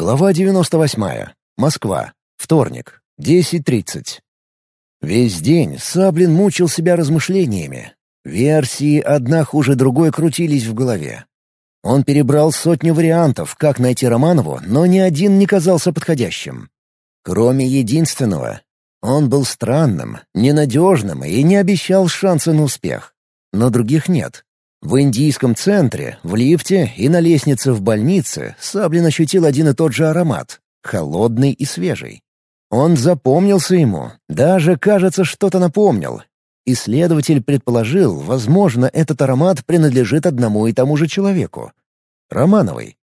Глава 98. Москва. Вторник. 10.30. Весь день Саблин мучил себя размышлениями. Версии одна хуже другой крутились в голове. Он перебрал сотню вариантов, как найти Романову, но ни один не казался подходящим. Кроме единственного. Он был странным, ненадежным и не обещал шанса на успех. Но других нет. В индийском центре, в лифте и на лестнице в больнице Саблин ощутил один и тот же аромат — холодный и свежий. Он запомнился ему, даже, кажется, что-то напомнил. Исследователь предположил, возможно, этот аромат принадлежит одному и тому же человеку. Романовой.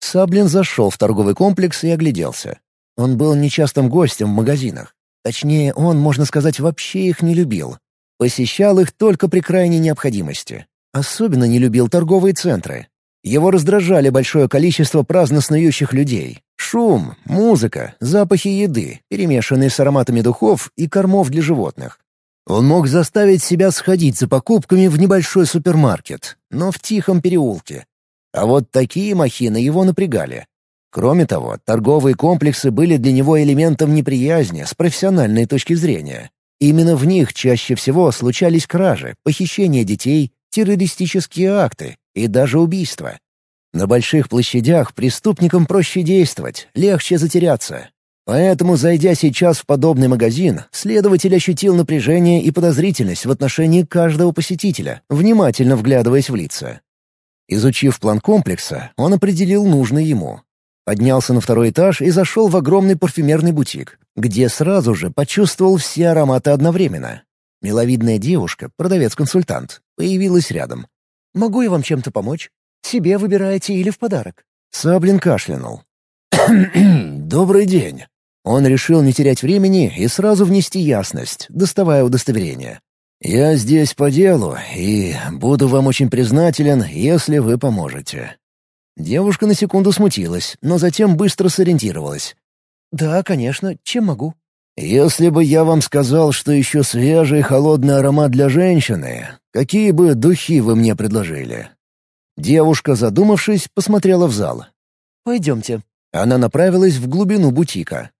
Саблин зашел в торговый комплекс и огляделся. Он был нечастым гостем в магазинах. Точнее, он, можно сказать, вообще их не любил. Посещал их только при крайней необходимости. Особенно не любил торговые центры. Его раздражали большое количество праздно снующих людей. Шум, музыка, запахи еды, перемешанные с ароматами духов и кормов для животных. Он мог заставить себя сходить за покупками в небольшой супермаркет, но в тихом переулке. А вот такие махины его напрягали. Кроме того, торговые комплексы были для него элементом неприязни с профессиональной точки зрения. Именно в них чаще всего случались кражи, похищения детей террористические акты и даже убийства. На больших площадях преступникам проще действовать, легче затеряться. Поэтому, зайдя сейчас в подобный магазин, следователь ощутил напряжение и подозрительность в отношении каждого посетителя, внимательно вглядываясь в лица. Изучив план комплекса, он определил нужный ему. Поднялся на второй этаж и зашел в огромный парфюмерный бутик, где сразу же почувствовал все ароматы одновременно. Миловидная девушка, продавец-консультант, появилась рядом. «Могу я вам чем-то помочь? Себе выбираете или в подарок?» Саблин кашлянул. «Добрый день». Он решил не терять времени и сразу внести ясность, доставая удостоверение. «Я здесь по делу, и буду вам очень признателен, если вы поможете». Девушка на секунду смутилась, но затем быстро сориентировалась. «Да, конечно. Чем могу?» «Если бы я вам сказал, что еще свежий холодный аромат для женщины, какие бы духи вы мне предложили?» Девушка, задумавшись, посмотрела в зал. «Пойдемте». Она направилась в глубину бутика.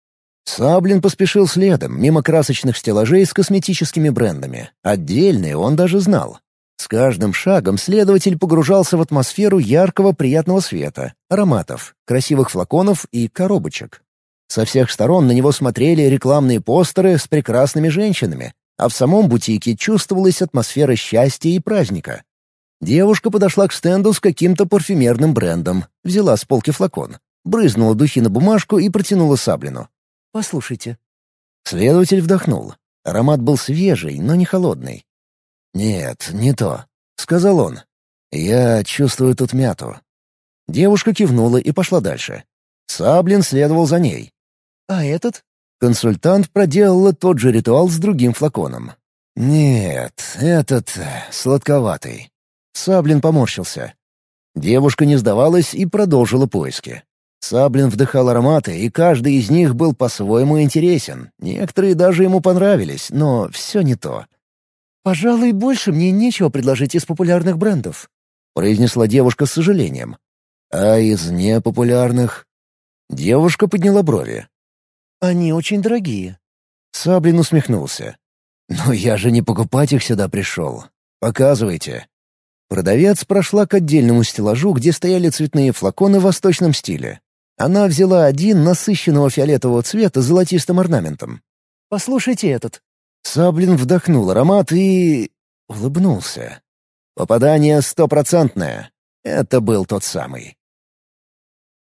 Саблин поспешил следом, мимо красочных стеллажей с косметическими брендами. Отдельные он даже знал. С каждым шагом следователь погружался в атмосферу яркого приятного света, ароматов, красивых флаконов и коробочек. Со всех сторон на него смотрели рекламные постеры с прекрасными женщинами, а в самом бутике чувствовалась атмосфера счастья и праздника. Девушка подошла к стенду с каким-то парфюмерным брендом, взяла с полки флакон, брызнула духи на бумажку и протянула Саблину. «Послушайте». Следователь вдохнул. Аромат был свежий, но не холодный. «Нет, не то», — сказал он. «Я чувствую тут мяту». Девушка кивнула и пошла дальше. Саблин следовал за ней. «А этот?» Консультант проделала тот же ритуал с другим флаконом. «Нет, этот э, сладковатый». Саблин поморщился. Девушка не сдавалась и продолжила поиски. Саблин вдыхал ароматы, и каждый из них был по-своему интересен. Некоторые даже ему понравились, но все не то. «Пожалуй, больше мне нечего предложить из популярных брендов», — произнесла девушка с сожалением. «А из непопулярных?» Девушка подняла брови. Они очень дорогие». Саблин усмехнулся. «Но я же не покупать их сюда пришел. Показывайте». Продавец прошла к отдельному стеллажу, где стояли цветные флаконы в восточном стиле. Она взяла один насыщенного фиолетового цвета с золотистым орнаментом. «Послушайте этот». Саблин вдохнул аромат и... улыбнулся. Попадание стопроцентное. Это был тот самый.